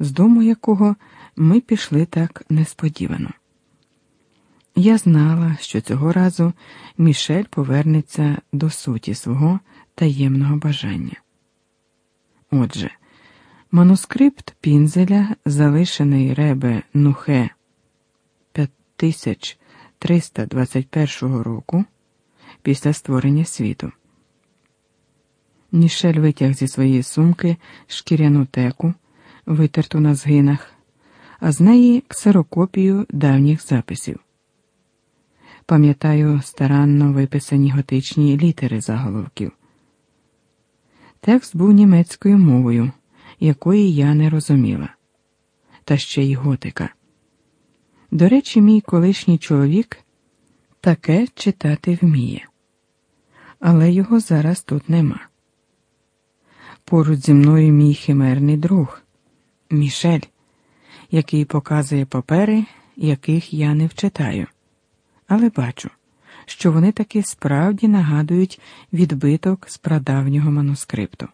з дому якого ми пішли так несподівано. Я знала, що цього разу Мішель повернеться до суті свого таємного бажання. Отже, манускрипт Пінзеля, залишений Ребе Нухе 5321 року після створення світу. Мішель витяг зі своєї сумки шкіряну теку, витерту на згинах, а з неї ксерокопію давніх записів. Пам'ятаю старанно виписані готичні літери заголовків. Текст був німецькою мовою, якої я не розуміла, та ще й готика. До речі, мій колишній чоловік таке читати вміє, але його зараз тут нема. Поруч зі мною мій химерний друг Мішель, який показує папери, яких я не вчитаю, але бачу, що вони таки справді нагадують відбиток з прадавнього манускрипту.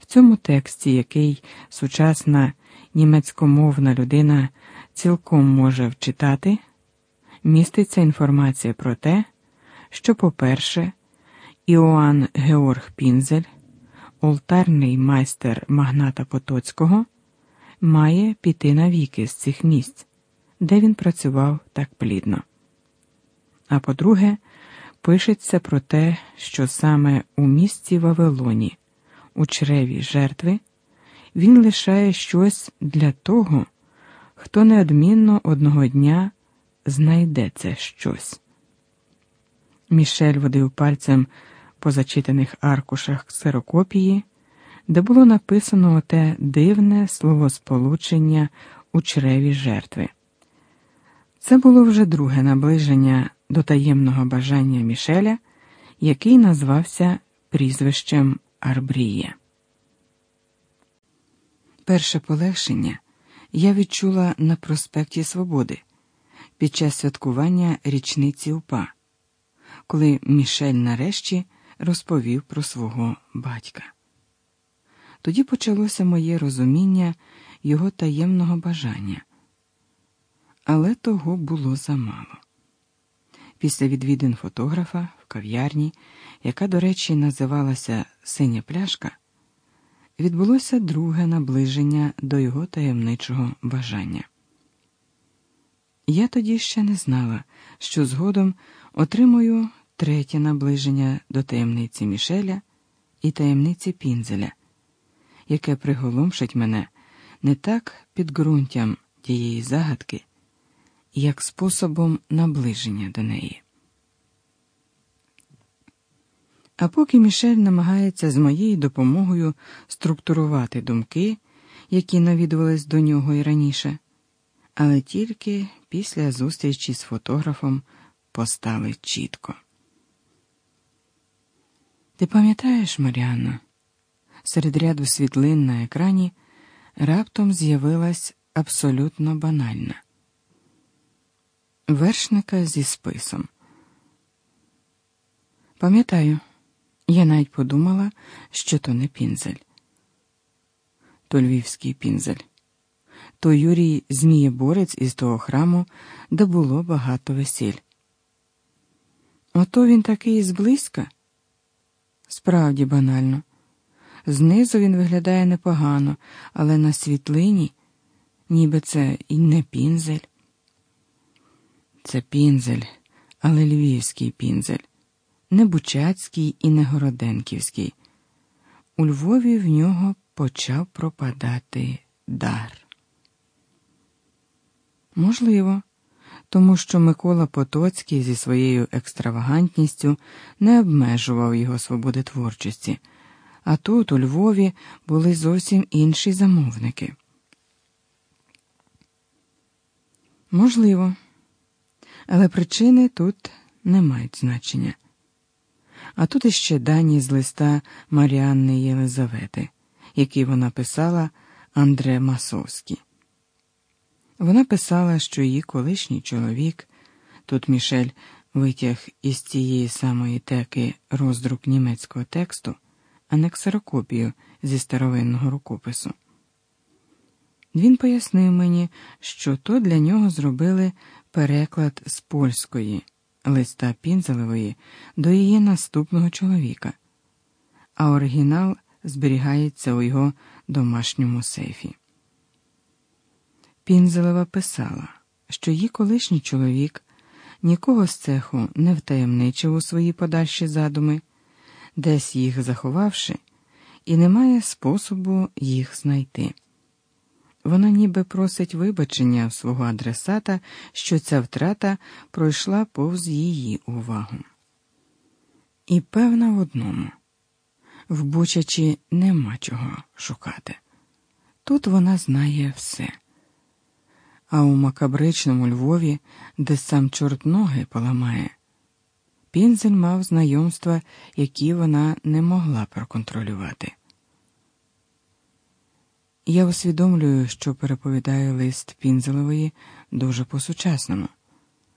В цьому тексті, який сучасна німецькомовна людина цілком може вчитати, міститься інформація про те, що, по-перше, Іоанн Георг Пінзель, олтарний майстер магната Потоцького, має піти навіки з цих місць, де він працював так плідно. А по-друге, пишеться про те, що саме у місті Вавилоні, у чреві жертви, він лишає щось для того, хто неодмінно одного дня знайде це щось. Мішель водив пальцем по зачитаних аркушах ксерокопії, де було написано те дивне словосполучення у чреві жертви. Це було вже друге наближення до таємного бажання Мішеля, який назвався прізвищем Арбрія. Перше полегшення я відчула на проспекті Свободи під час святкування річниці УПА, коли Мішель нарешті розповів про свого батька. Тоді почалося моє розуміння його таємного бажання, але того було замало. Після відвідин фотографа в кав'ярні, яка, до речі, називалася Синя пляшка, відбулося друге наближення до його таємничого бажання. Я тоді ще не знала, що згодом отримую третє наближення до таємниці Мішеля і таємниці Пінзеля, яке приголомшить мене не так підґрунтям тієї загадки як способом наближення до неї. А поки Мішель намагається з моєю допомогою структурувати думки, які навідувались до нього і раніше, але тільки після зустрічі з фотографом постали чітко. Ти пам'ятаєш, Маріанна, серед ряду світлин на екрані раптом з'явилась абсолютно банальна вершника зі списом. Пам'ятаю, я навіть подумала, що то не пінзель, то львівський пінзель, то Юрій Змієборець із того храму, де було багато весіль. Ото він такий зблизька. Справді банально. Знизу він виглядає непогано, але на світлині, ніби це і не пінзель. Це пінзель, але львівський пінзель, не Бучацький і не Городенківський. У Львові в нього почав пропадати дар. Можливо, тому що Микола Потоцький зі своєю екстравагантністю не обмежував його свободи творчості, а тут, у Львові, були зовсім інші замовники. Можливо але причини тут не мають значення. А тут іще дані з листа Маріанни Єлизавети, який вона писала Андре Масовський. Вона писала, що її колишній чоловік, тут Мішель витяг із цієї самої теки роздрук німецького тексту, а не ксерокопію зі старовинного рукопису. Він пояснив мені, що то для нього зробили переклад з польської листа Пінзелевої до її наступного чоловіка, а оригінал зберігається у його домашньому сейфі. Пінзелева писала, що її колишній чоловік нікого з цеху не втаємничив у свої подальші задуми, десь їх заховавши, і немає способу їх знайти. Вона ніби просить вибачення свого адресата, що ця втрата пройшла повз її увагу. І певна в одному в Бучачі нема чого шукати. Тут вона знає все. А у макабричному Львові, де сам чорт ноги поламає, Пінзель мав знайомства, які вона не могла проконтролювати. Я усвідомлюю, що переповідаю лист Пінзелевої дуже по-сучасному.